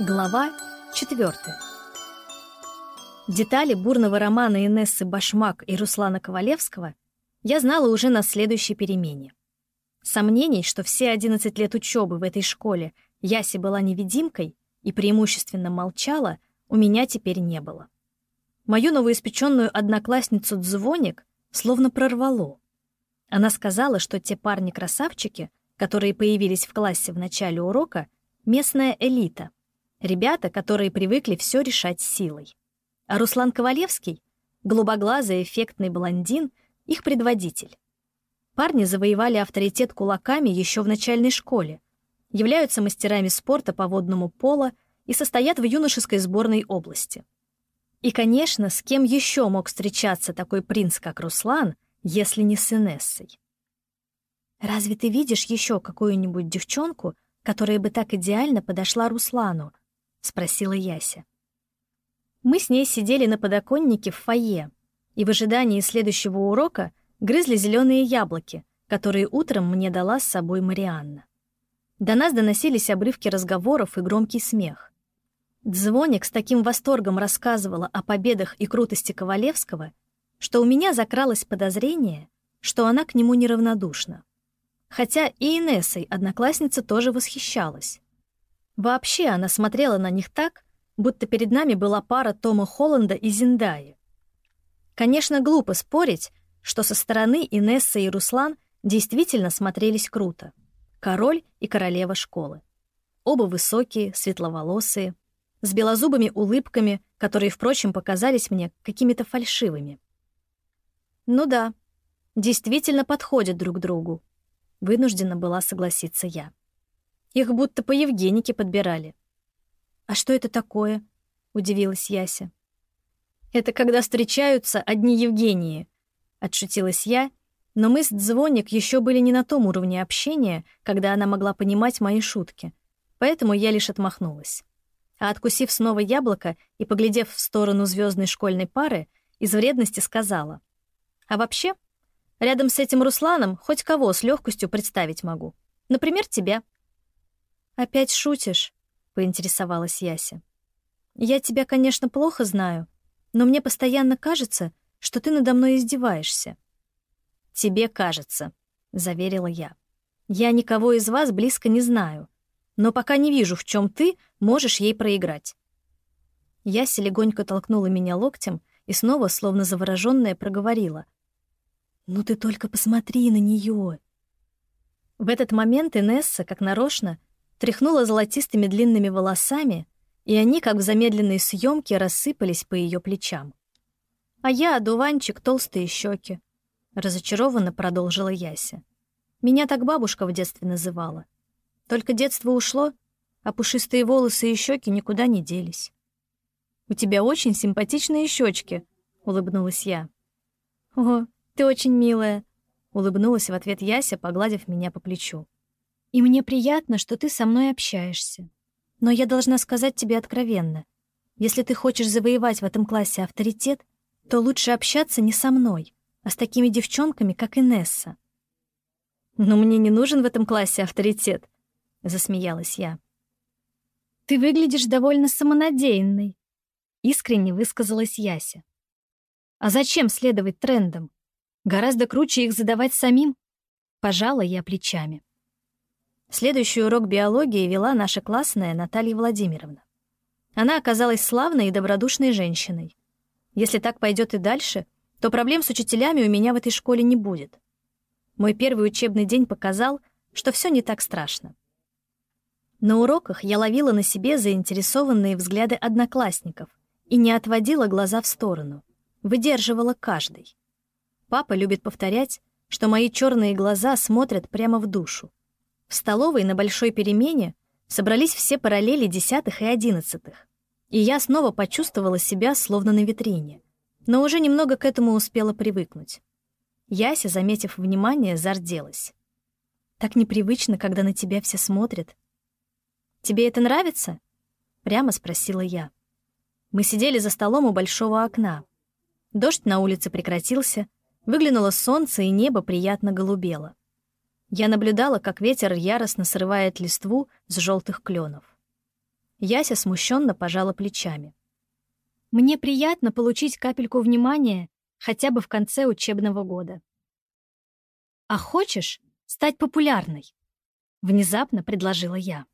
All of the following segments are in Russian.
Глава 4. Детали бурного романа Инессы Башмак и Руслана Ковалевского я знала уже на следующей перемене. Сомнений, что все 11 лет учебы в этой школе Яси была невидимкой и преимущественно молчала, у меня теперь не было. Мою новоиспеченную одноклассницу Дзвоник словно прорвало. Она сказала, что те парни-красавчики, которые появились в классе в начале урока, местная элита, Ребята, которые привыкли все решать силой. А Руслан Ковалевский — голубоглазый эффектный блондин, их предводитель. Парни завоевали авторитет кулаками еще в начальной школе, являются мастерами спорта по водному пола и состоят в юношеской сборной области. И, конечно, с кем еще мог встречаться такой принц, как Руслан, если не с Инессой? «Разве ты видишь еще какую-нибудь девчонку, которая бы так идеально подошла Руслану?» — спросила Яся. Мы с ней сидели на подоконнике в фойе и в ожидании следующего урока грызли зеленые яблоки, которые утром мне дала с собой Марианна. До нас доносились обрывки разговоров и громкий смех. Дзвоник с таким восторгом рассказывала о победах и крутости Ковалевского, что у меня закралось подозрение, что она к нему неравнодушна. Хотя и Инессой одноклассница тоже восхищалась. Вообще она смотрела на них так, будто перед нами была пара Тома Холланда и Зиндаи. Конечно, глупо спорить, что со стороны Инесса и Руслан действительно смотрелись круто. Король и королева школы. Оба высокие, светловолосые, с белозубыми улыбками, которые, впрочем, показались мне какими-то фальшивыми. Ну да, действительно подходят друг другу. Вынуждена была согласиться я. Их будто по Евгенике подбирали. «А что это такое?» — удивилась Яся. «Это когда встречаются одни Евгении», — отшутилась я, но мы с Дзвоник еще были не на том уровне общения, когда она могла понимать мои шутки, поэтому я лишь отмахнулась. А откусив снова яблоко и поглядев в сторону звездной школьной пары, из вредности сказала. «А вообще, рядом с этим Русланом хоть кого с легкостью представить могу. Например, тебя». «Опять шутишь?» — поинтересовалась Яся. «Я тебя, конечно, плохо знаю, но мне постоянно кажется, что ты надо мной издеваешься». «Тебе кажется», — заверила я. «Я никого из вас близко не знаю, но пока не вижу, в чем ты можешь ей проиграть». Яся легонько толкнула меня локтем и снова, словно заворожённая, проговорила. «Ну ты только посмотри на нее. В этот момент Инесса, как нарочно, тряхнула золотистыми длинными волосами, и они, как в замедленной съемке, рассыпались по ее плечам. «А я, одуванчик, толстые щеки», — разочарованно продолжила Яся. «Меня так бабушка в детстве называла. Только детство ушло, а пушистые волосы и щеки никуда не делись». «У тебя очень симпатичные щечки», — улыбнулась я. «О, ты очень милая», — улыбнулась в ответ Яся, погладив меня по плечу. И мне приятно, что ты со мной общаешься. Но я должна сказать тебе откровенно. Если ты хочешь завоевать в этом классе авторитет, то лучше общаться не со мной, а с такими девчонками, как Инесса. «Но мне не нужен в этом классе авторитет», — засмеялась я. «Ты выглядишь довольно самонадеянной», — искренне высказалась Яся. «А зачем следовать трендам? Гораздо круче их задавать самим». Пожала я плечами. Следующий урок биологии вела наша классная Наталья Владимировна. Она оказалась славной и добродушной женщиной. Если так пойдет и дальше, то проблем с учителями у меня в этой школе не будет. Мой первый учебный день показал, что все не так страшно. На уроках я ловила на себе заинтересованные взгляды одноклассников и не отводила глаза в сторону, выдерживала каждый. Папа любит повторять, что мои черные глаза смотрят прямо в душу. В столовой на большой перемене собрались все параллели десятых и одиннадцатых, и я снова почувствовала себя словно на витрине, но уже немного к этому успела привыкнуть. Яся, заметив внимание, зарделась. «Так непривычно, когда на тебя все смотрят». «Тебе это нравится?» — прямо спросила я. Мы сидели за столом у большого окна. Дождь на улице прекратился, выглянуло солнце, и небо приятно голубело. Я наблюдала, как ветер яростно срывает листву с желтых кленов. Яся смущенно пожала плечами. Мне приятно получить капельку внимания хотя бы в конце учебного года. А хочешь стать популярной? Внезапно предложила я.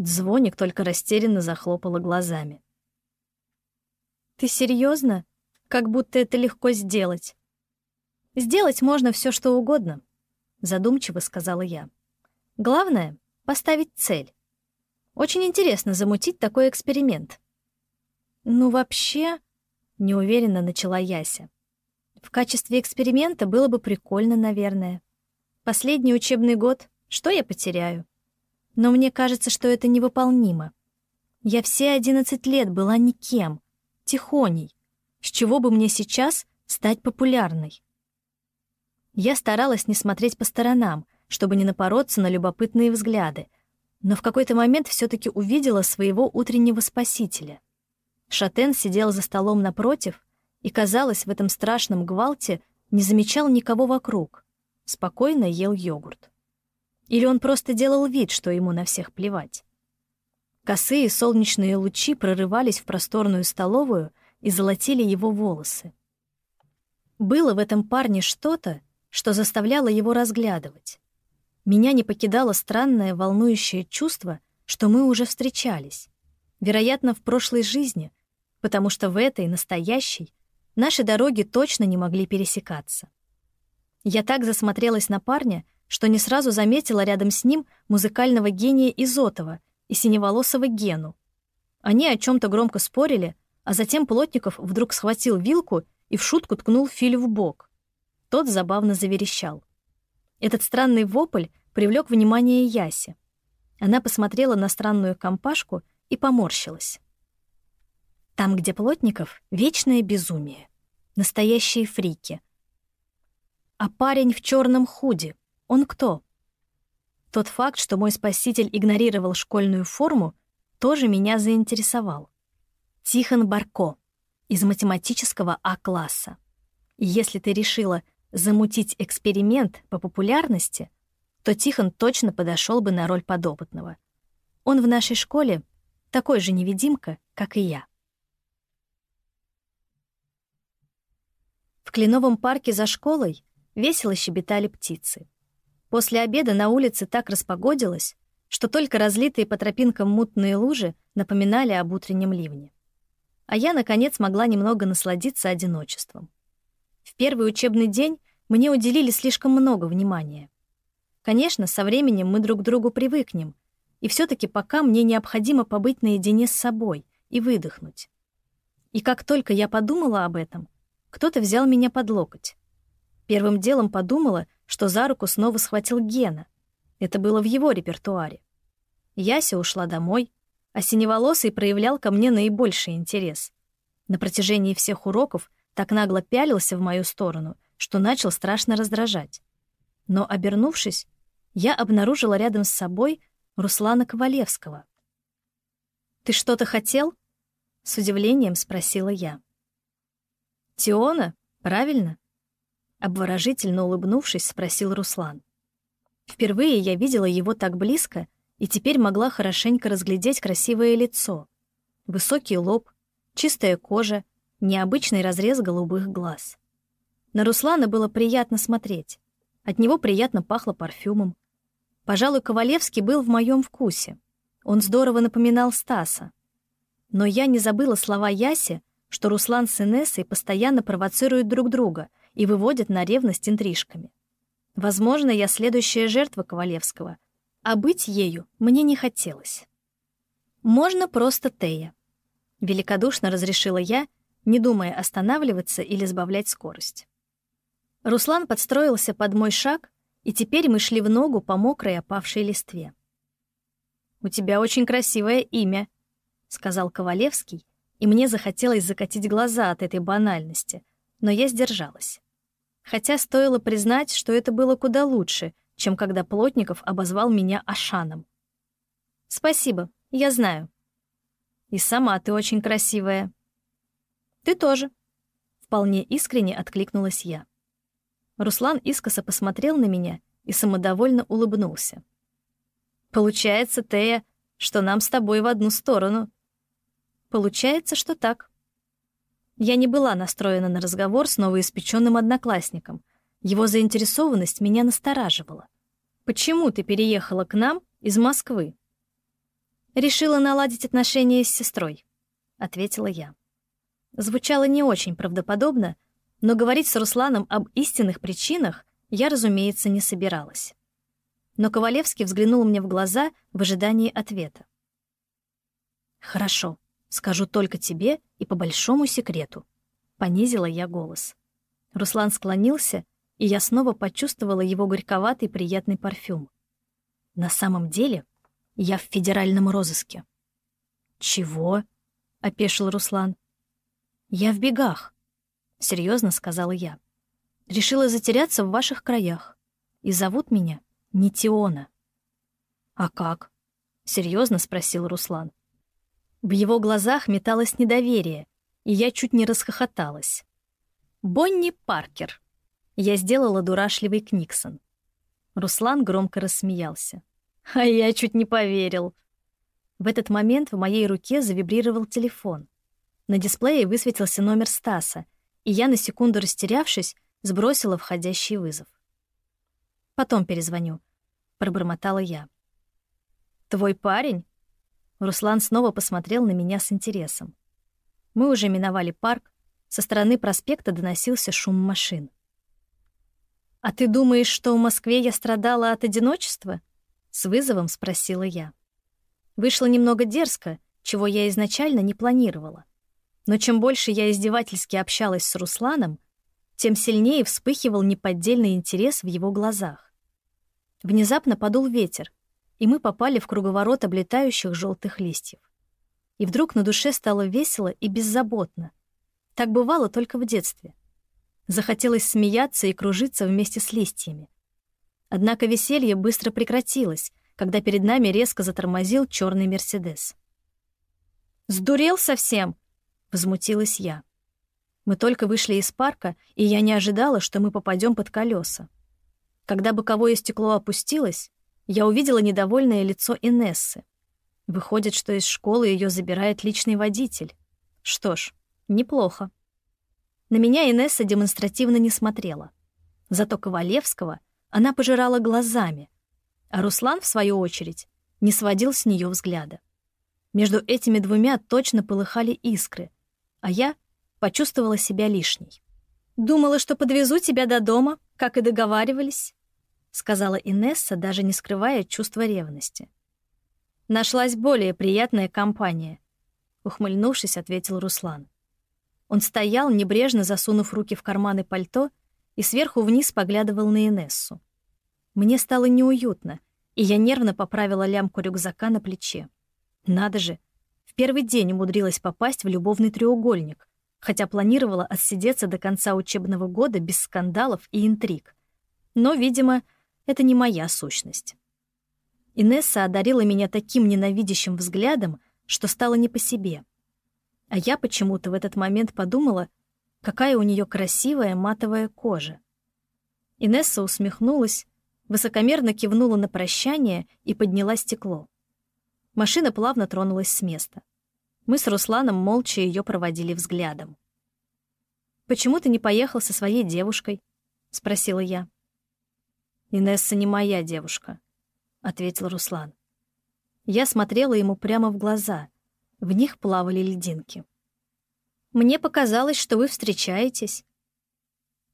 Дзвоник только растерянно захлопала глазами. «Ты серьезно? Как будто это легко сделать». «Сделать можно все, что угодно», — задумчиво сказала я. «Главное — поставить цель. Очень интересно замутить такой эксперимент». «Ну, вообще...» — неуверенно начала Яся. «В качестве эксперимента было бы прикольно, наверное. Последний учебный год, что я потеряю?» Но мне кажется, что это невыполнимо. Я все одиннадцать лет была никем, тихоней. С чего бы мне сейчас стать популярной? Я старалась не смотреть по сторонам, чтобы не напороться на любопытные взгляды, но в какой-то момент все таки увидела своего утреннего спасителя. Шатен сидел за столом напротив и, казалось, в этом страшном гвалте не замечал никого вокруг. Спокойно ел йогурт. Или он просто делал вид, что ему на всех плевать? Косые солнечные лучи прорывались в просторную столовую и золотили его волосы. Было в этом парне что-то, что заставляло его разглядывать. Меня не покидало странное волнующее чувство, что мы уже встречались. Вероятно, в прошлой жизни, потому что в этой, настоящей, наши дороги точно не могли пересекаться. Я так засмотрелась на парня, что не сразу заметила рядом с ним музыкального гения Изотова и синеволосого Гену. Они о чем то громко спорили, а затем Плотников вдруг схватил вилку и в шутку ткнул Филю в бок. Тот забавно заверещал. Этот странный вопль привлек внимание Яси. Она посмотрела на странную компашку и поморщилась. Там, где Плотников, вечное безумие. Настоящие фрики. А парень в черном худи — он кто? Тот факт, что мой спаситель игнорировал школьную форму, тоже меня заинтересовал. Тихон Барко из математического А-класса. Если ты решила замутить эксперимент по популярности, то Тихон точно подошел бы на роль подопытного. Он в нашей школе такой же невидимка, как и я. В Кленовом парке за школой весело щебетали птицы. После обеда на улице так распогодилось, что только разлитые по тропинкам мутные лужи напоминали об утреннем ливне. А я, наконец, могла немного насладиться одиночеством. Первый учебный день мне уделили слишком много внимания. Конечно, со временем мы друг к другу привыкнем, и все таки пока мне необходимо побыть наедине с собой и выдохнуть. И как только я подумала об этом, кто-то взял меня под локоть. Первым делом подумала, что за руку снова схватил Гена. Это было в его репертуаре. Яся ушла домой, а Синеволосый проявлял ко мне наибольший интерес. На протяжении всех уроков так нагло пялился в мою сторону, что начал страшно раздражать. Но, обернувшись, я обнаружила рядом с собой Руслана Ковалевского. «Ты что-то хотел?» — с удивлением спросила я. «Тиона, правильно?» Обворожительно улыбнувшись, спросил Руслан. Впервые я видела его так близко и теперь могла хорошенько разглядеть красивое лицо. Высокий лоб, чистая кожа, необычный разрез голубых глаз. На Руслана было приятно смотреть. От него приятно пахло парфюмом. Пожалуй, Ковалевский был в моем вкусе. Он здорово напоминал Стаса. Но я не забыла слова Яси, что Руслан с Инессой постоянно провоцируют друг друга — и выводят на ревность интрижками. Возможно, я следующая жертва Ковалевского, а быть ею мне не хотелось. Можно просто Тея. Великодушно разрешила я, не думая останавливаться или сбавлять скорость. Руслан подстроился под мой шаг, и теперь мы шли в ногу по мокрой опавшей листве. «У тебя очень красивое имя», — сказал Ковалевский, и мне захотелось закатить глаза от этой банальности, но я сдержалась хотя стоило признать, что это было куда лучше, чем когда Плотников обозвал меня Ашаном. «Спасибо, я знаю». «И сама ты очень красивая». «Ты тоже», — вполне искренне откликнулась я. Руслан искоса посмотрел на меня и самодовольно улыбнулся. «Получается, Тея, что нам с тобой в одну сторону. Получается, что так. Я не была настроена на разговор с новоиспеченным одноклассником. Его заинтересованность меня настораживала. Почему ты переехала к нам из Москвы? Решила наладить отношения с сестрой, ответила я. Звучало не очень правдоподобно, но говорить с Русланом об истинных причинах я, разумеется, не собиралась. Но Ковалевский взглянул мне в глаза в ожидании ответа. «Хорошо, скажу только тебе и по большому секрету», — понизила я голос. Руслан склонился, и я снова почувствовала его горьковатый приятный парфюм. На самом деле я в федеральном розыске. «Чего?» — опешил Руслан. «Я в бегах», — серьезно сказала я. «Решила затеряться в ваших краях. И зовут меня Нитиона». «А как?» — серьезно спросил Руслан. В его глазах металось недоверие, и я чуть не расхохоталась. «Бонни Паркер». Я сделала дурашливый книксон. Руслан громко рассмеялся. А я чуть не поверил. В этот момент в моей руке завибрировал телефон. На дисплее высветился номер Стаса, и я, на секунду растерявшись, сбросила входящий вызов. «Потом перезвоню», — пробормотала я. «Твой парень?» Руслан снова посмотрел на меня с интересом. Мы уже миновали парк, со стороны проспекта доносился шум машин. «А ты думаешь, что в Москве я страдала от одиночества?» — с вызовом спросила я. Вышло немного дерзко, чего я изначально не планировала. Но чем больше я издевательски общалась с Русланом, тем сильнее вспыхивал неподдельный интерес в его глазах. Внезапно подул ветер, и мы попали в круговорот облетающих желтых листьев. И вдруг на душе стало весело и беззаботно. Так бывало только в детстве. Захотелось смеяться и кружиться вместе с листьями. Однако веселье быстро прекратилось, когда перед нами резко затормозил черный Мерседес. «Сдурел совсем!» Возмутилась я. Мы только вышли из парка, и я не ожидала, что мы попадем под колеса. Когда боковое стекло опустилось, я увидела недовольное лицо Инессы. Выходит, что из школы ее забирает личный водитель. Что ж, неплохо. На меня Инесса демонстративно не смотрела. Зато Ковалевского она пожирала глазами, а Руслан, в свою очередь, не сводил с нее взгляда. Между этими двумя точно полыхали искры, а я почувствовала себя лишней. «Думала, что подвезу тебя до дома, как и договаривались», сказала Инесса, даже не скрывая чувства ревности. «Нашлась более приятная компания», ухмыльнувшись, ответил Руслан. Он стоял, небрежно засунув руки в карманы пальто и сверху вниз поглядывал на Инессу. Мне стало неуютно, и я нервно поправила лямку рюкзака на плече. Надо же, первый день умудрилась попасть в любовный треугольник, хотя планировала отсидеться до конца учебного года без скандалов и интриг. Но, видимо, это не моя сущность. Инесса одарила меня таким ненавидящим взглядом, что стало не по себе. А я почему-то в этот момент подумала, какая у нее красивая матовая кожа. Инесса усмехнулась, высокомерно кивнула на прощание и подняла стекло. Машина плавно тронулась с места. Мы с Русланом молча ее проводили взглядом. «Почему ты не поехал со своей девушкой?» — спросила я. «Инесса не моя девушка», — ответил Руслан. Я смотрела ему прямо в глаза. В них плавали льдинки. «Мне показалось, что вы встречаетесь».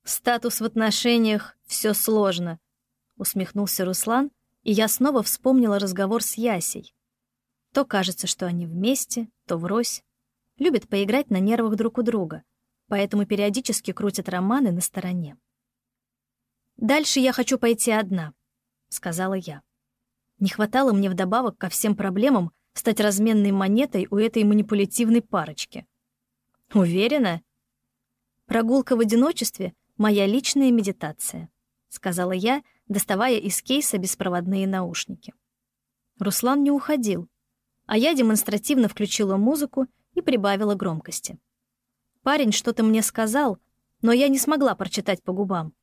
«Статус в отношениях — все сложно», — усмехнулся Руслан, и я снова вспомнила разговор с Ясей. То кажется, что они вместе, то врозь. Любят поиграть на нервах друг у друга, поэтому периодически крутят романы на стороне. «Дальше я хочу пойти одна», — сказала я. Не хватало мне вдобавок ко всем проблемам стать разменной монетой у этой манипулятивной парочки. «Уверена?» «Прогулка в одиночестве — моя личная медитация», — сказала я, доставая из кейса беспроводные наушники. Руслан не уходил, а я демонстративно включила музыку и прибавила громкости. Парень что-то мне сказал, но я не смогла прочитать по губам.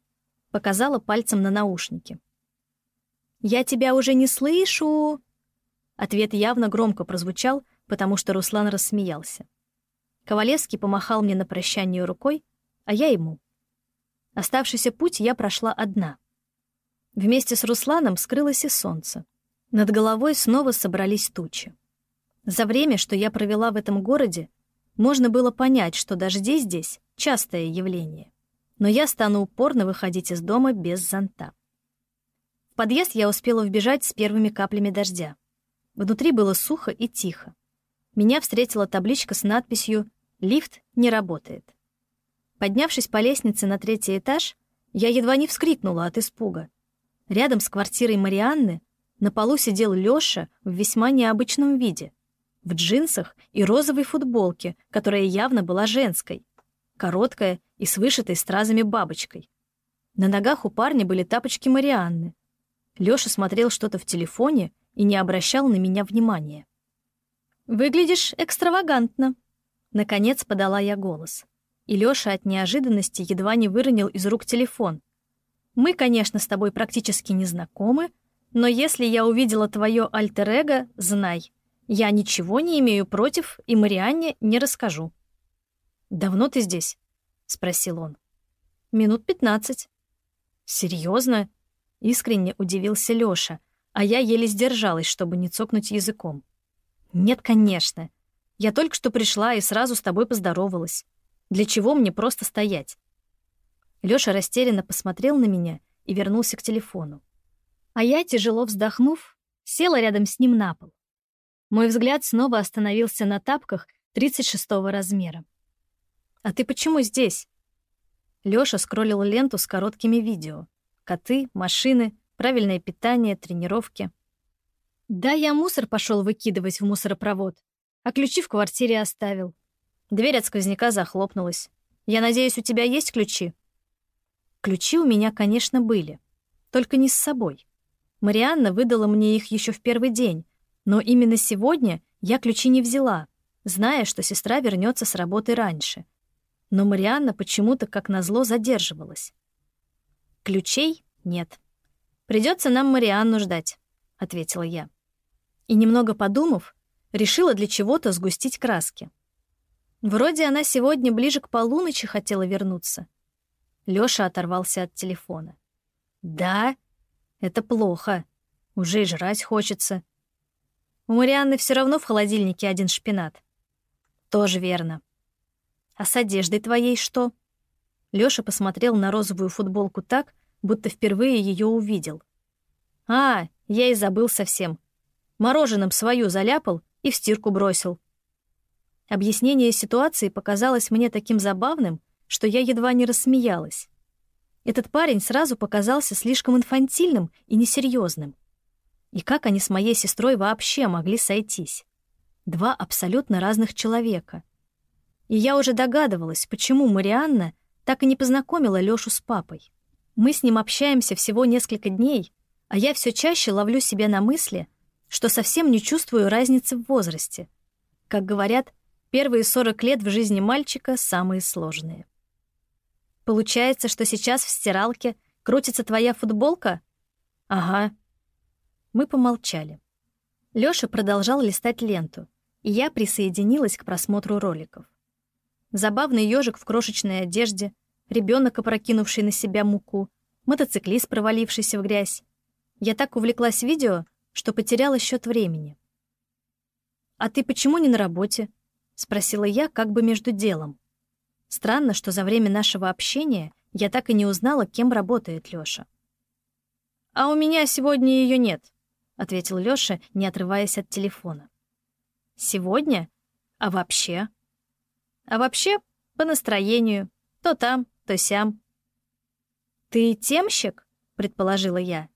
Показала пальцем на наушники. «Я тебя уже не слышу!» Ответ явно громко прозвучал, потому что Руслан рассмеялся. Ковалевский помахал мне на прощание рукой, а я ему. Оставшийся путь я прошла одна. Вместе с Русланом скрылось и солнце. Над головой снова собрались тучи. За время, что я провела в этом городе, можно было понять, что дожди здесь — частое явление. Но я стану упорно выходить из дома без зонта. В подъезд я успела вбежать с первыми каплями дождя. Внутри было сухо и тихо. Меня встретила табличка с надписью «Лифт не работает». Поднявшись по лестнице на третий этаж, я едва не вскрикнула от испуга. Рядом с квартирой Марианны на полу сидел Лёша в весьма необычном виде. В джинсах и розовой футболке, которая явно была женской. Короткая и с вышитой стразами бабочкой. На ногах у парня были тапочки Марианны. Лёша смотрел что-то в телефоне и не обращал на меня внимания. «Выглядишь экстравагантно», — наконец подала я голос. И Лёша от неожиданности едва не выронил из рук телефон. «Мы, конечно, с тобой практически не знакомы, но если я увидела твое альтер-эго, знай, я ничего не имею против и Марианне не расскажу». «Давно ты здесь?» — спросил он. «Минут пятнадцать». «Серьезно?» — искренне удивился Лёша, а я еле сдержалась, чтобы не цокнуть языком. «Нет, конечно. Я только что пришла и сразу с тобой поздоровалась. Для чего мне просто стоять?» Лёша растерянно посмотрел на меня и вернулся к телефону. А я, тяжело вздохнув, села рядом с ним на пол. Мой взгляд снова остановился на тапках 36-го размера. «А ты почему здесь?» Лёша скроллил ленту с короткими видео. Коты, машины, правильное питание, тренировки. Да, я мусор пошел выкидывать в мусоропровод, а ключи в квартире оставил. Дверь от сквозняка захлопнулась. Я надеюсь, у тебя есть ключи? Ключи у меня, конечно, были. Только не с собой. Марианна выдала мне их еще в первый день, но именно сегодня я ключи не взяла, зная, что сестра вернется с работы раньше. Но Марианна почему-то, как назло, задерживалась. Ключей нет. Придется нам Марианну ждать, ответила я. И немного подумав, решила для чего-то сгустить краски. Вроде она сегодня ближе к полуночи хотела вернуться. Лёша оторвался от телефона. «Да?» Это плохо. Уже и жрать хочется. У Марианны все равно в холодильнике один шпинат. Тоже верно. А с одеждой твоей что? Лёша посмотрел на розовую футболку так, будто впервые ее увидел. А, я и забыл совсем. Мороженым свою заляпал и в стирку бросил. Объяснение ситуации показалось мне таким забавным, что я едва не рассмеялась. Этот парень сразу показался слишком инфантильным и несерьезным. И как они с моей сестрой вообще могли сойтись? Два абсолютно разных человека. И я уже догадывалась, почему Марианна так и не познакомила Лёшу с папой. Мы с ним общаемся всего несколько дней, а я все чаще ловлю себя на мысли, что совсем не чувствую разницы в возрасте. Как говорят, первые 40 лет в жизни мальчика самые сложные. Получается, что сейчас в стиралке крутится твоя футболка? Ага. Мы помолчали. Лёша продолжал листать ленту, и я присоединилась к просмотру роликов. Забавный ежик в крошечной одежде, ребенок, опрокинувший на себя муку, мотоциклист, провалившийся в грязь. Я так увлеклась видео, что потеряла счет времени. «А ты почему не на работе?» — спросила я как бы между делом. Странно, что за время нашего общения я так и не узнала, кем работает Лёша. «А у меня сегодня её нет», — ответил Лёша, не отрываясь от телефона. «Сегодня? А вообще?» «А вообще, по настроению. То там, то сям». «Ты темщик?» — предположила я.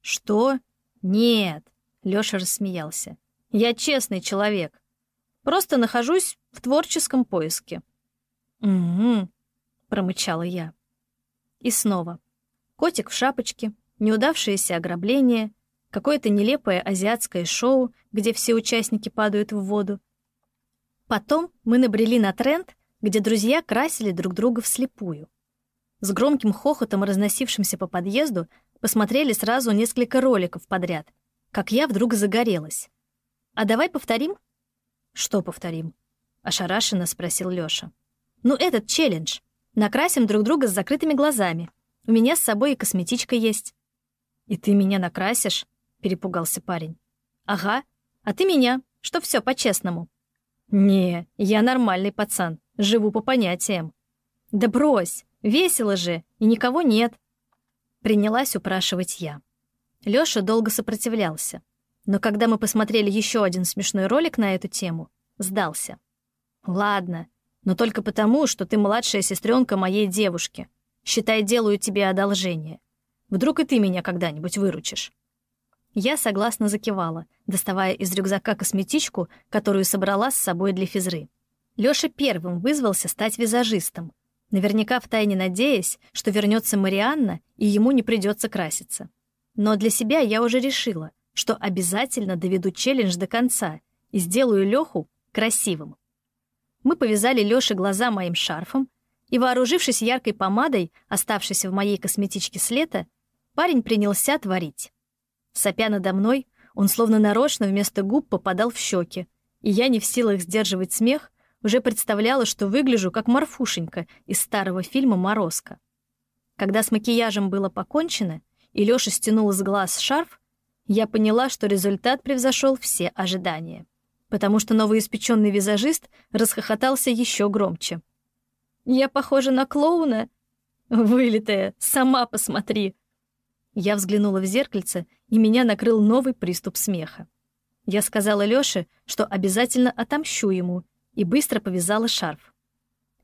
«Что? Нет», — Лёша рассмеялся. «Я честный человек. Просто нахожусь в творческом поиске». «Угу», — промычала я. И снова. Котик в шапочке, неудавшееся ограбление, какое-то нелепое азиатское шоу, где все участники падают в воду. Потом мы набрели на тренд, где друзья красили друг друга вслепую. С громким хохотом, разносившимся по подъезду, посмотрели сразу несколько роликов подряд, как я вдруг загорелась. А давай повторим?» «Что повторим?» — ошарашенно спросил Лёша. «Ну, этот челлендж. Накрасим друг друга с закрытыми глазами. У меня с собой и косметичка есть». «И ты меня накрасишь?» — перепугался парень. «Ага. А ты меня, что все по-честному». «Не, я нормальный пацан, живу по понятиям». «Да брось, весело же, и никого нет». Принялась упрашивать я. Лёша долго сопротивлялся. Но когда мы посмотрели еще один смешной ролик на эту тему, сдался. «Ладно, но только потому, что ты младшая сестренка моей девушки. Считай, делаю тебе одолжение. Вдруг и ты меня когда-нибудь выручишь». Я согласно закивала, доставая из рюкзака косметичку, которую собрала с собой для физры. Лёша первым вызвался стать визажистом, наверняка втайне надеясь, что вернется Марианна, и ему не придется краситься. Но для себя я уже решила, что обязательно доведу челлендж до конца и сделаю Лёху красивым. Мы повязали Лёше глаза моим шарфом, и, вооружившись яркой помадой, оставшейся в моей косметичке с лета, парень принялся творить. Сопя надо мной, он словно нарочно вместо губ попадал в щеки, и я, не в силах сдерживать смех, уже представляла, что выгляжу как Марфушенька из старого фильма «Морозко». Когда с макияжем было покончено, и Лёша стянул с глаз шарф, я поняла, что результат превзошел все ожидания, потому что новоиспеченный визажист расхохотался еще громче. «Я похожа на клоуна?» «Вылитая, сама посмотри!» Я взглянула в зеркальце, и меня накрыл новый приступ смеха. Я сказала Лёше, что обязательно отомщу ему, и быстро повязала шарф.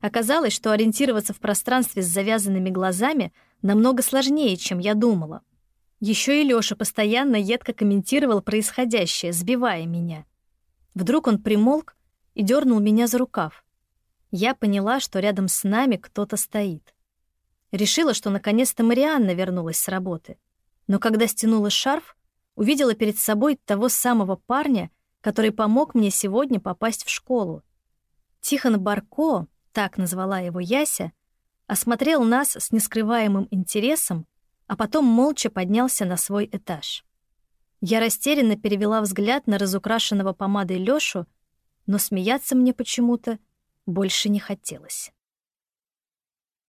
Оказалось, что ориентироваться в пространстве с завязанными глазами намного сложнее, чем я думала. Еще и Лёша постоянно едко комментировал происходящее, сбивая меня. Вдруг он примолк и дернул меня за рукав. Я поняла, что рядом с нами кто-то стоит. Решила, что наконец-то Марианна вернулась с работы. Но когда стянула шарф, увидела перед собой того самого парня, который помог мне сегодня попасть в школу. Тихон Барко, так назвала его Яся, осмотрел нас с нескрываемым интересом, а потом молча поднялся на свой этаж. Я растерянно перевела взгляд на разукрашенного помадой Лёшу, но смеяться мне почему-то больше не хотелось.